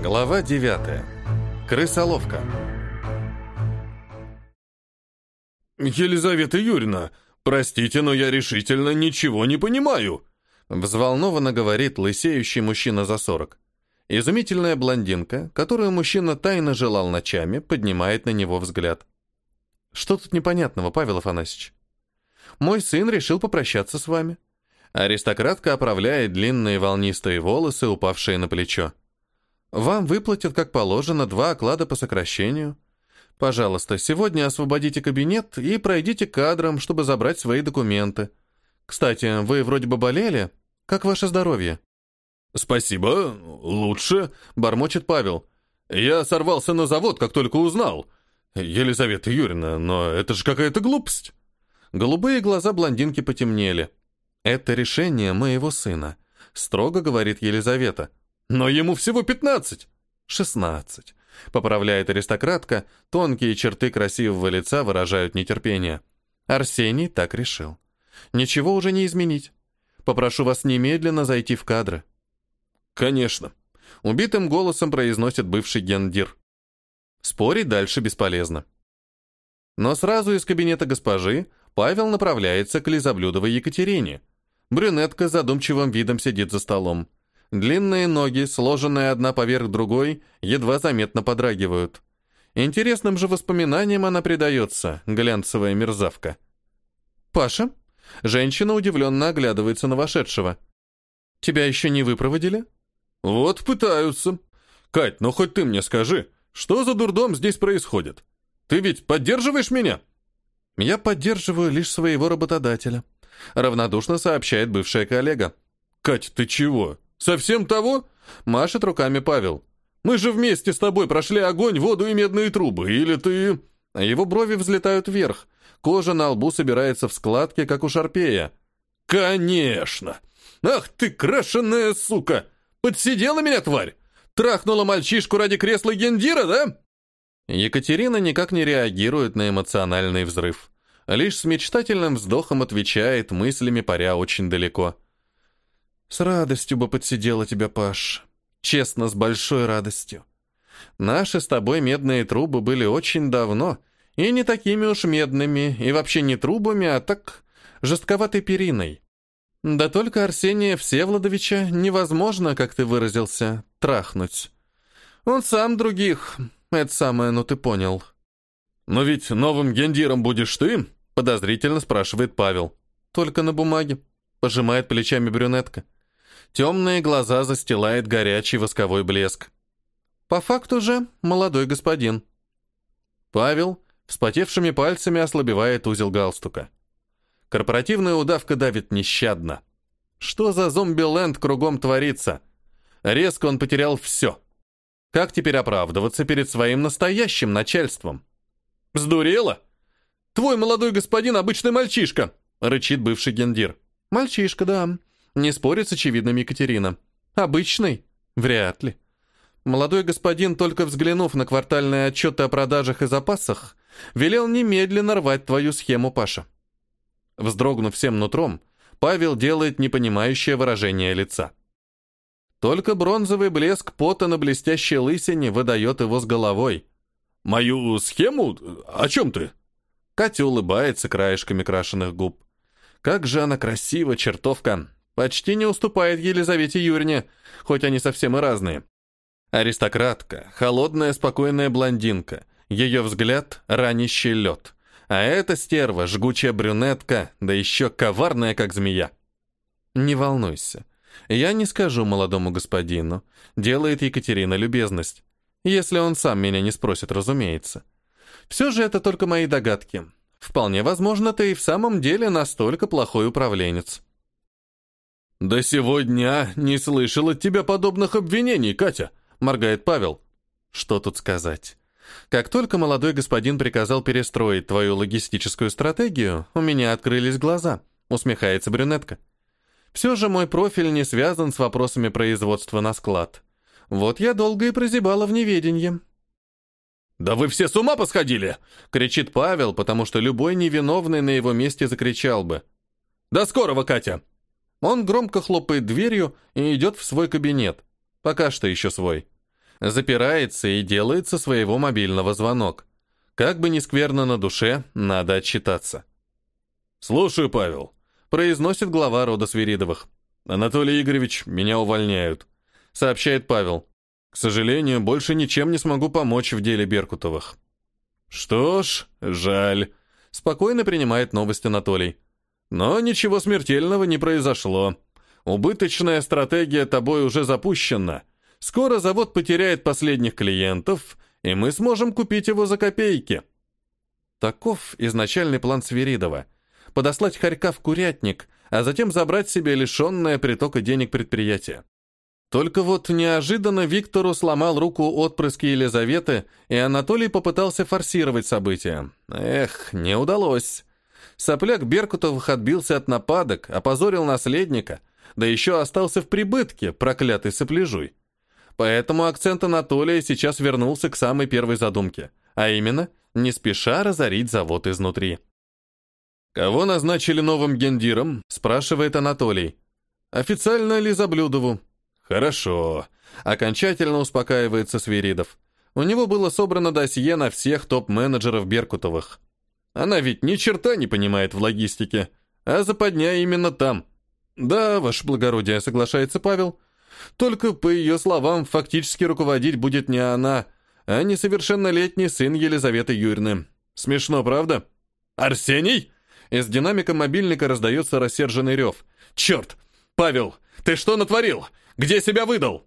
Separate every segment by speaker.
Speaker 1: Глава 9. Крысоловка.
Speaker 2: «Елизавета Юрьевна, простите, но я решительно ничего не понимаю»,
Speaker 1: взволнованно говорит лысеющий мужчина за 40. Изумительная блондинка, которую мужчина тайно желал ночами, поднимает на него взгляд. «Что тут непонятного, Павел Афанасьевич? Мой сын решил попрощаться с вами». Аристократка оправляет длинные волнистые волосы, упавшие на плечо. «Вам выплатят, как положено, два оклада по сокращению. Пожалуйста, сегодня освободите кабинет и пройдите к кадрам, чтобы забрать свои документы. Кстати, вы вроде бы болели. Как ваше здоровье?»
Speaker 2: «Спасибо, лучше», — бормочет Павел. «Я сорвался на завод, как только узнал. Елизавета Юрьевна, но это же какая-то глупость».
Speaker 1: Голубые глаза блондинки потемнели. «Это решение моего сына», — строго говорит Елизавета.
Speaker 2: «Но ему всего пятнадцать».
Speaker 1: «Шестнадцать», — поправляет аристократка, тонкие черты красивого лица выражают нетерпение. Арсений так решил. «Ничего уже не изменить. Попрошу вас немедленно зайти в кадры».
Speaker 2: «Конечно», —
Speaker 1: убитым голосом произносит бывший гендир. Спорить дальше бесполезно. Но сразу из кабинета госпожи Павел направляется к Лизоблюдовой Екатерине, Брюнетка задумчивым видом сидит за столом. Длинные ноги, сложенные одна поверх другой, едва заметно подрагивают. Интересным же воспоминаниям она предается, глянцевая мерзавка. «Паша?» Женщина удивленно оглядывается на вошедшего. «Тебя еще не выпроводили?»
Speaker 2: «Вот пытаются. Кать, ну хоть ты мне скажи, что за дурдом здесь происходит? Ты ведь поддерживаешь меня?»
Speaker 1: «Я поддерживаю лишь своего работодателя», равнодушно сообщает бывшая коллега.
Speaker 2: «Кать, ты чего? Совсем того?»
Speaker 1: Машет руками Павел.
Speaker 2: «Мы же вместе с тобой прошли огонь, воду и медные трубы, или ты...»
Speaker 1: Его брови взлетают вверх. Кожа на лбу собирается в складки, как у шарпея.
Speaker 2: «Конечно! Ах ты, крашеная сука! Подсидела меня, тварь! Трахнула мальчишку ради кресла гендира, да?»
Speaker 1: Екатерина никак не реагирует на эмоциональный взрыв лишь с мечтательным вздохом отвечает, мыслями паря очень далеко. «С радостью бы подсидела тебя, Паш. Честно, с большой радостью. Наши с тобой медные трубы были очень давно, и не такими уж медными, и вообще не трубами, а так жестковатой периной. Да только Арсения Всеволодовича невозможно, как ты выразился, трахнуть. Он сам других, это самое, ну ты понял».
Speaker 2: «Но ведь новым гендиром будешь ты?» — подозрительно спрашивает Павел.
Speaker 1: «Только на бумаге», — пожимает плечами брюнетка. Темные глаза застилает горячий восковой блеск. «По факту же молодой господин». Павел вспотевшими пальцами ослабевает узел галстука. Корпоративная удавка давит нещадно. Что за зомби-ленд кругом творится? Резко он потерял все. Как теперь оправдываться перед своим настоящим начальством?
Speaker 2: «Сдурела? Твой молодой господин обычный мальчишка!» — рычит бывший гендир.
Speaker 1: «Мальчишка, да. Не спорит с очевидным Екатерина. Обычный? Вряд ли. Молодой господин, только взглянув на квартальные отчеты о продажах и запасах, велел немедленно рвать твою схему, Паша». Вздрогнув всем нутром, Павел делает непонимающее выражение лица. Только бронзовый блеск пота на блестящей лысине выдает его с головой.
Speaker 2: «Мою схему? О чем ты?»
Speaker 1: Катя улыбается краешками крашеных губ. Как же она красива, чертовка. Почти не уступает Елизавете Юрьевне, хоть они совсем и разные. Аристократка, холодная, спокойная блондинка. Ее взгляд — ранящий лед. А эта стерва — жгучая брюнетка, да еще коварная, как змея. Не волнуйся. Я не скажу молодому господину. Делает Екатерина любезность. Если он сам меня не спросит, разумеется. Все же это только мои догадки. Вполне возможно, ты и в самом деле настолько плохой управленец.
Speaker 2: «До сегодня не слышал от тебя подобных обвинений, Катя», — моргает Павел.
Speaker 1: «Что тут сказать?» Как только молодой господин приказал перестроить твою логистическую стратегию, у меня открылись глаза, усмехается брюнетка. Все же мой профиль не связан с вопросами производства на склад. Вот я долго и прозябала в неведении.
Speaker 2: «Да вы все с ума посходили!» — кричит Павел, потому что любой невиновный на его месте закричал бы. «До скорого, Катя!»
Speaker 1: Он громко хлопает дверью и идет в свой кабинет. Пока что еще свой. Запирается и делает со своего мобильного звонок. Как бы ни скверно на душе, надо отчитаться.
Speaker 2: «Слушаю, Павел», —
Speaker 1: произносит глава рода Свиридовых.
Speaker 2: «Анатолий Игоревич, меня увольняют», —
Speaker 1: сообщает Павел. «К сожалению, больше ничем не смогу помочь в деле Беркутовых».
Speaker 2: «Что ж, жаль», —
Speaker 1: спокойно принимает новость Анатолий.
Speaker 2: «Но ничего смертельного не произошло. Убыточная стратегия тобой уже запущена. Скоро завод потеряет последних клиентов, и мы сможем купить его за копейки».
Speaker 1: Таков изначальный план Свиридова — подослать Харька в курятник, а затем забрать себе лишенное притока денег предприятие. Только вот неожиданно Виктору сломал руку отпрыски Елизаветы, и Анатолий попытался форсировать события. Эх, не удалось. Сопляк Беркутовых отбился от нападок, опозорил наследника, да еще остался в прибытке, проклятый сопляжуй. Поэтому акцент Анатолия сейчас вернулся к самой первой задумке, а именно, не спеша разорить завод изнутри.
Speaker 2: «Кого назначили новым гендиром?» – спрашивает Анатолий.
Speaker 1: «Официально Лизаблюдову»,
Speaker 2: «Хорошо», —
Speaker 1: окончательно успокаивается Свиридов. У него было собрано досье на всех топ-менеджеров Беркутовых. Она ведь ни черта не понимает в логистике, а западня именно там. Да, ваше благородие, соглашается Павел. Только, по ее словам, фактически руководить будет не она, а несовершеннолетний сын Елизаветы Юрьевны. Смешно, правда?
Speaker 2: «Арсений?»
Speaker 1: Из динамика мобильника раздается рассерженный рев.
Speaker 2: «Черт! Павел, ты что натворил? Где себя выдал?»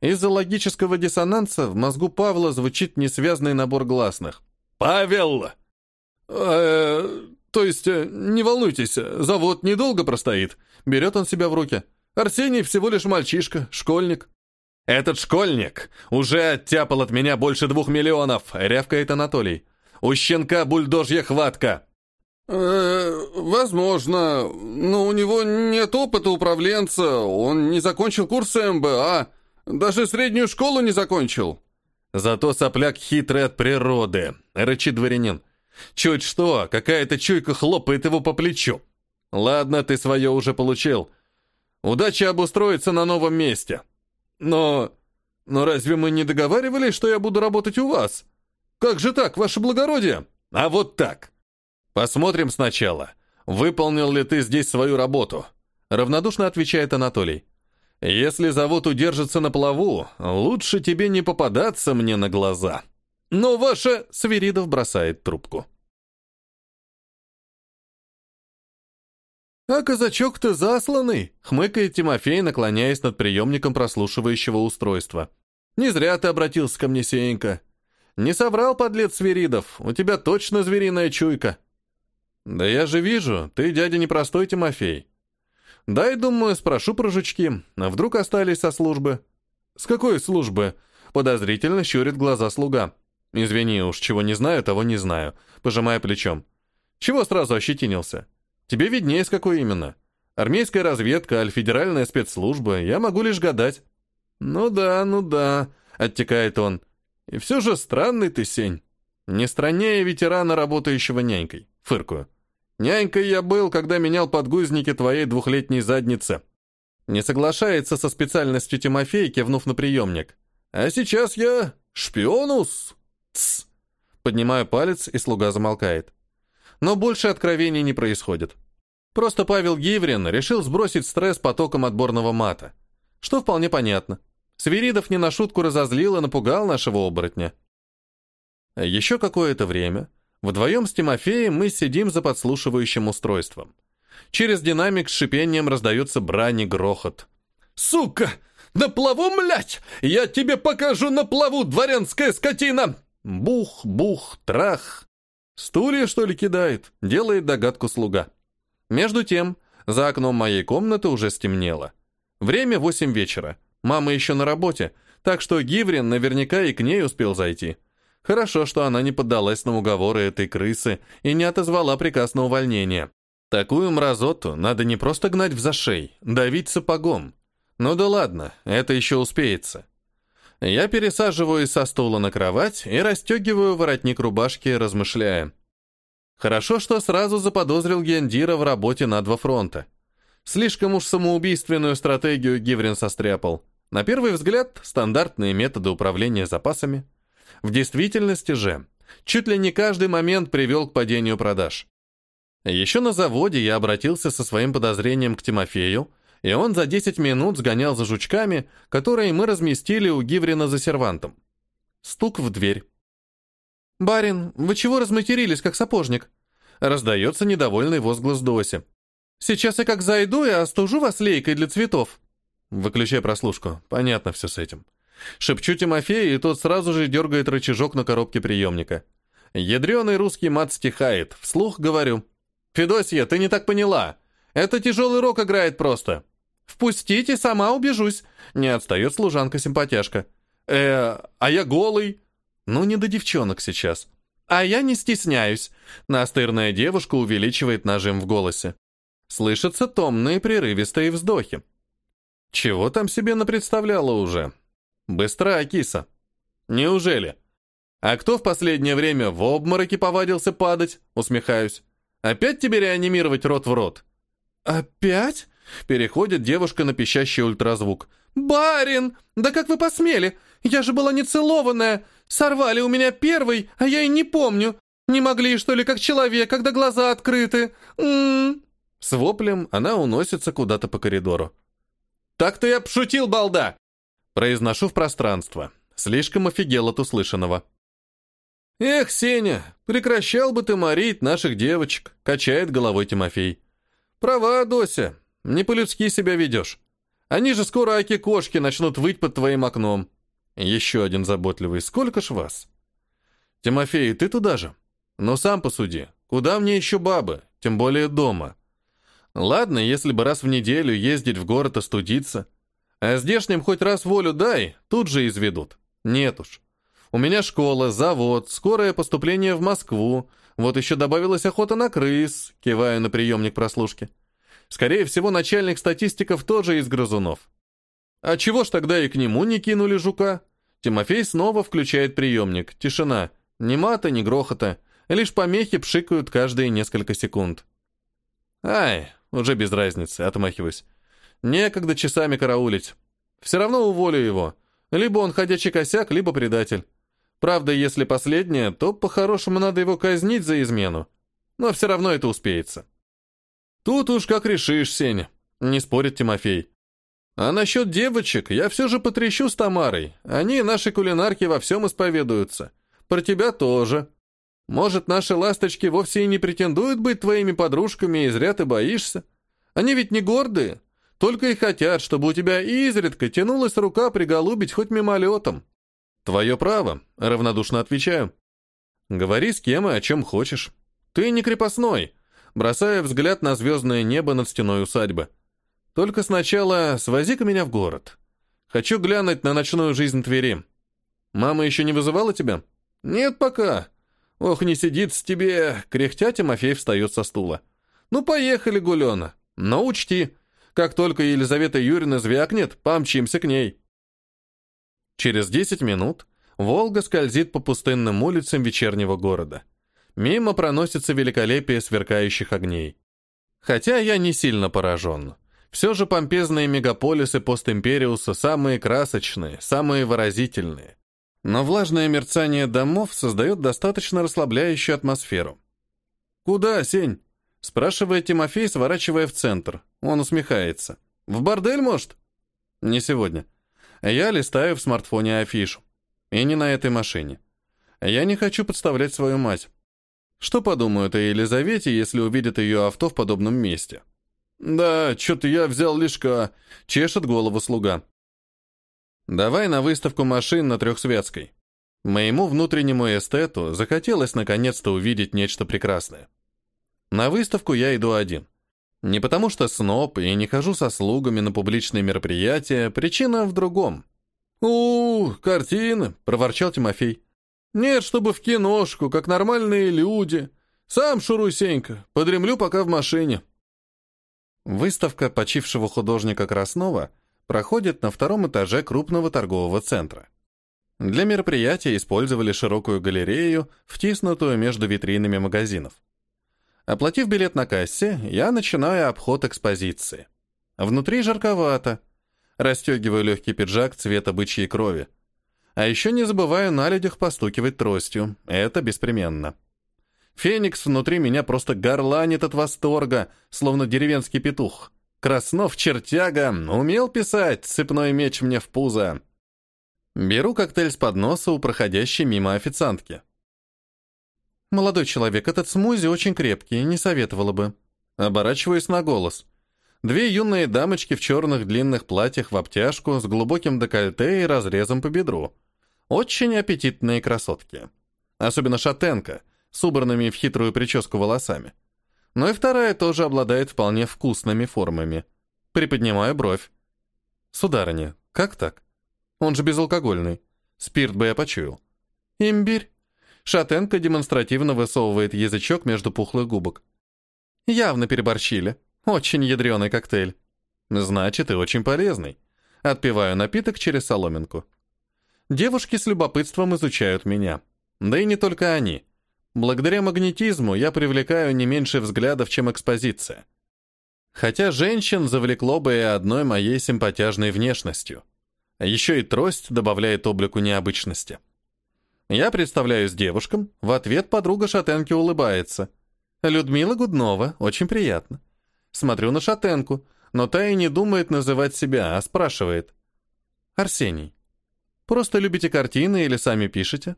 Speaker 1: Из-за логического диссонанса в мозгу Павла звучит несвязный набор гласных.
Speaker 2: «Павел!»
Speaker 1: «То есть, э, не волнуйтесь, завод недолго простоит». Берет он себя в руки. «Арсений всего лишь мальчишка, школьник».
Speaker 2: «Этот школьник уже оттяпал от меня больше двух миллионов», — рявкает Анатолий. «У щенка бульдожья хватка».
Speaker 1: Э, возможно, но у него нет опыта управленца, он не закончил курсы МБА, даже среднюю школу не закончил.
Speaker 2: Зато сопляк хитрый от природы, рычит дворянин. Чуть что, какая-то чуйка хлопает его по плечу. Ладно, ты свое уже получил. Удачи обустроиться на новом месте.
Speaker 1: Но... Но разве мы не договаривались, что я буду работать у вас? Как же так, ваше благородие?
Speaker 2: А вот так. Посмотрим сначала, выполнил ли ты здесь свою работу. Равнодушно отвечает Анатолий. Если завод удержится на плаву, лучше тебе не попадаться мне на глаза.
Speaker 1: Но ваше... Свиридов бросает трубку. «А казачок-то засланный!» — хмыкает Тимофей, наклоняясь над приемником прослушивающего устройства. «Не зря ты обратился ко мне, Сеенька. Не соврал, подлец Свиридов, у тебя точно звериная чуйка». «Да я же вижу, ты, дядя, непростой Тимофей. Дай, думаю, спрошу про жучки, а вдруг остались со службы?» «С какой службы?» Подозрительно щурит глаза слуга. «Извини, уж чего не знаю, того не знаю», пожимая плечом. «Чего сразу ощетинился? Тебе виднее, с какой именно. Армейская разведка, аль федеральная спецслужба, я могу лишь гадать». «Ну да, ну да», — оттекает он. «И все же странный ты, Сень. Не страннее ветерана, работающего нянькой. Фыркую. Нянькой я был, когда менял подгузники твоей двухлетней задницы. Не соглашается со специальностью Тимофей, кивнув на приемник. А сейчас я шпионус. Тсс. Поднимаю палец, и слуга замолкает. Но больше откровений не происходит. Просто Павел Гиврин решил сбросить стресс потоком отборного мата. Что вполне понятно. Свиридов не на шутку разозлил и напугал нашего оборотня. Еще какое-то время Вдвоем с Тимофеем мы сидим за подслушивающим устройством. Через динамик с шипением раздается брань и грохот.
Speaker 2: «Сука! На плаву, млять! Я тебе покажу на плаву, дворянская скотина!»
Speaker 1: Бух, бух, трах. Стулья, что ли, кидает? Делает догадку слуга. Между тем, за окном моей комнаты уже стемнело. Время восемь вечера. Мама еще на работе, так что Гиврин наверняка и к ней успел зайти. Хорошо, что она не поддалась на уговоры этой крысы и не отозвала приказ на увольнение. Такую мразоту надо не просто гнать в зашей, давить сапогом. Ну да ладно, это еще успеется. Я пересаживаюсь со стула на кровать и расстегиваю воротник рубашки, размышляя. Хорошо, что сразу заподозрил Гендира в работе на два фронта. Слишком уж самоубийственную стратегию Гиврин состряпал. На первый взгляд, стандартные методы управления запасами. В действительности же, чуть ли не каждый момент привел к падению продаж. Еще на заводе я обратился со своим подозрением к Тимофею, и он за 10 минут сгонял за жучками, которые мы разместили у Гиврина за сервантом. Стук в дверь. «Барин, вы чего разматерились, как сапожник?» Раздается недовольный возглас Доси. «Сейчас я как зайду и остужу вас лейкой для цветов». Выключай прослушку. Понятно все с этим. Шепчу Тимофею, и тот сразу же дергает рычажок на коробке приемника. Ядреный русский мат стихает. Вслух говорю. «Федосья, ты не так поняла. Это тяжелый рок играет просто». «Впустите, сама убежусь», — не отстает служанка-симпатяшка. «Э, а я голый». Ну, не до девчонок сейчас. А я не стесняюсь. Настырная девушка увеличивает нажим в голосе. Слышатся томные прерывистые вздохи. Чего там себе напредставляла уже? Быстро, Акиса. Неужели? А кто в последнее время в обмороке повадился падать? Усмехаюсь. Опять тебе реанимировать рот в рот? Опять? Переходит девушка на пищащий ультразвук. «Барин! Да как вы посмели? Я же была нецелованная! Сорвали у меня первый, а я и не помню! Не могли, что ли, как человек, когда глаза открыты? М -м -м. С воплем она уносится куда-то по коридору. «Так-то я пошутил, балда!» Произношу в пространство. Слишком офигел от услышанного. «Эх, Сеня, прекращал бы ты морить наших девочек», — качает головой Тимофей. «Права, Дося, не по-людски себя ведешь. Они же скоро аки-кошки начнут выть под твоим окном. Еще один заботливый. Сколько ж вас? Тимофей, ты туда же? Ну сам посуди. Куда мне еще бабы? Тем более дома. Ладно, если бы раз в неделю ездить в город остудиться. А здешним хоть раз волю дай, тут же изведут. Нет уж. У меня школа, завод, скорое поступление в Москву. Вот еще добавилась охота на крыс, киваю на приемник прослушки. Скорее всего, начальник статистиков тоже из грызунов. А чего ж тогда и к нему не кинули жука? Тимофей снова включает приемник. Тишина. Ни мата, ни грохота. Лишь помехи пшикают каждые несколько секунд. Ай, уже без разницы, отмахиваюсь. Некогда часами караулить. Все равно уволю его. Либо он ходячий косяк, либо предатель. Правда, если последнее, то по-хорошему надо его казнить за измену. Но все равно это успеется. Тут уж как решишь, Сеня. Не спорит Тимофей. А насчет девочек я все же потрещу с Тамарой. Они, наши кулинарки, во всем исповедуются. Про тебя тоже. Может, наши ласточки вовсе и не претендуют быть твоими подружками, и зря ты боишься. Они ведь не гордые, только и хотят, чтобы у тебя изредка тянулась рука приголубить хоть мимолетом. Твое право, равнодушно отвечаю. Говори с кем и о чем хочешь. Ты не крепостной, бросая взгляд на звездное небо над стеной усадьбы. Только сначала свози-ка меня в город. Хочу глянуть на ночную жизнь Твери. Мама еще не вызывала тебя? Нет пока. Ох, не сидится тебе, кряхтя Тимофей встает со стула. Ну, поехали, Гулена. Но учти, как только Елизавета Юрьевна звякнет, помчимся к ней. Через десять минут Волга скользит по пустынным улицам вечернего города. Мимо проносится великолепие сверкающих огней. Хотя я не сильно поражен. Все же помпезные мегаполисы постимпериуса самые красочные, самые выразительные. Но влажное мерцание домов создает достаточно расслабляющую атмосферу. «Куда, Сень?» — спрашивает Тимофей, сворачивая в центр. Он усмехается. «В бордель, может?» «Не сегодня. Я листаю в смартфоне афишу. И не на этой машине. Я не хочу подставлять свою мать. Что подумают о Елизавете, если увидят ее авто в подобном месте?» «Да, что-то я взял лишка», — чешет голову слуга. Давай на выставку машин на Трехсветской. Моему внутреннему эстету захотелось наконец-то увидеть нечто прекрасное. На выставку я иду один. Не потому что сноб и не хожу со слугами на публичные мероприятия, причина в другом. у, картины!» — проворчал Тимофей. «Нет, чтобы в киношку, как нормальные люди. Сам шуруй, подремлю пока в машине». Выставка почившего художника Краснова проходит на втором этаже крупного торгового центра. Для мероприятия использовали широкую галерею, втиснутую между витринами магазинов. Оплатив билет на кассе, я начинаю обход экспозиции. Внутри жарковато. Расстегиваю легкий пиджак цвета бычьей крови. А еще не забываю на людях постукивать тростью. Это беспременно. Феникс внутри меня просто горланит от восторга, словно деревенский петух. Краснов чертяга, умел писать, цепной меч мне в пузо. Беру коктейль с подноса у проходящей мимо официантки. «Молодой человек, этот смузи очень крепкий, не советовала бы». Оборачиваюсь на голос. Две юные дамочки в черных длинных платьях в обтяжку с глубоким декольте и разрезом по бедру. Очень аппетитные красотки. Особенно шатенка, с убранными в хитрую прическу волосами. Но и вторая тоже обладает вполне вкусными формами. Приподнимаю бровь. «Сударыня, как так? Он же безалкогольный. Спирт бы я почуял». «Имбирь». Шатенка демонстративно высовывает язычок между пухлых губок. «Явно переборщили. Очень ядреный коктейль». «Значит, и очень полезный». Отпиваю напиток через соломинку. Девушки с любопытством изучают меня. Да и не только они. Благодаря магнетизму я привлекаю не меньше взглядов, чем экспозиция. Хотя женщин завлекло бы и одной моей симпатяжной внешностью. А еще и трость добавляет облику необычности. Я представляюсь девушкам, в ответ подруга шатенки улыбается. «Людмила Гуднова, очень приятно». Смотрю на шатенку, но та и не думает называть себя, а спрашивает. «Арсений, просто любите картины или сами пишете?»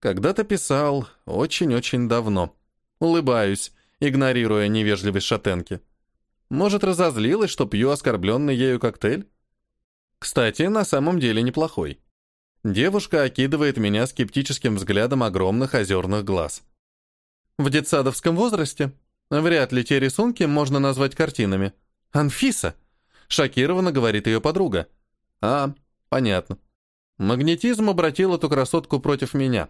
Speaker 1: Когда-то писал, очень-очень давно. Улыбаюсь, игнорируя невежливость шатенки. Может, разозлилась, что пью оскорбленный ею коктейль? Кстати, на самом деле неплохой. Девушка окидывает меня скептическим взглядом огромных озерных глаз. В детсадовском возрасте вряд ли те рисунки можно назвать картинами. «Анфиса!» — шокированно говорит ее подруга. «А, понятно. Магнетизм обратил эту красотку против меня».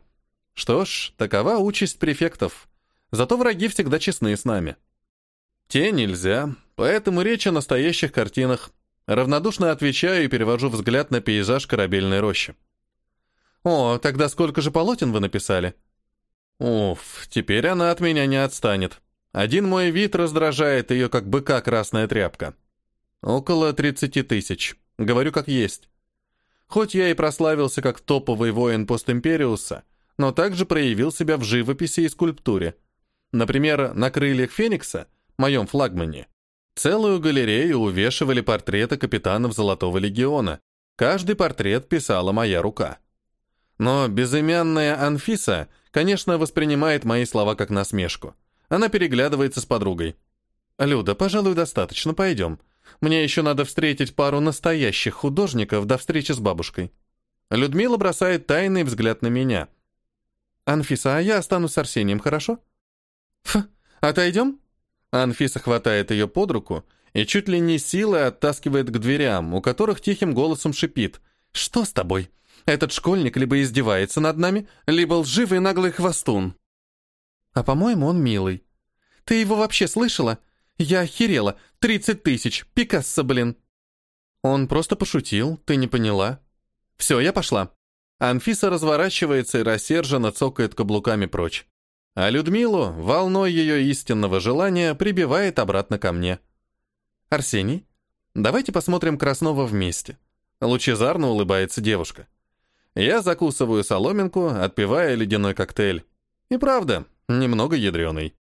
Speaker 1: Что ж, такова участь префектов. Зато враги всегда честны с нами. Те нельзя, поэтому речь о настоящих картинах. Равнодушно отвечаю и перевожу взгляд на пейзаж корабельной рощи. «О, тогда сколько же полотен вы написали?» «Уф, теперь она от меня не отстанет. Один мой вид раздражает ее, как быка красная тряпка. Около 30 тысяч. Говорю, как есть. Хоть я и прославился как топовый воин постимпериуса, но также проявил себя в живописи и скульптуре. Например, на крыльях Феникса, моем флагмане, целую галерею увешивали портреты капитанов Золотого легиона. Каждый портрет писала моя рука. Но безымянная Анфиса, конечно, воспринимает мои слова как насмешку. Она переглядывается с подругой. «Люда, пожалуй, достаточно, пойдем. Мне еще надо встретить пару настоящих художников до встречи с бабушкой». Людмила бросает тайный взгляд на меня – «Анфиса, а я останусь с Арсением, хорошо?» «Ф, отойдем?» Анфиса хватает ее под руку и чуть ли не силой оттаскивает к дверям, у которых тихим голосом шипит. «Что с тобой? Этот школьник либо издевается над нами, либо лживый наглый хвостун». «А по-моему, он милый. Ты его вообще слышала? Я охерела. Тридцать тысяч. Пикассо, блин». «Он просто пошутил, ты не поняла». «Все, я пошла». Анфиса разворачивается и рассерженно цокает каблуками прочь. А Людмилу, волной ее истинного желания, прибивает обратно ко мне. «Арсений, давайте посмотрим Краснова вместе». Лучезарно улыбается девушка. Я закусываю соломинку, отпивая ледяной коктейль. И правда, немного ядреный.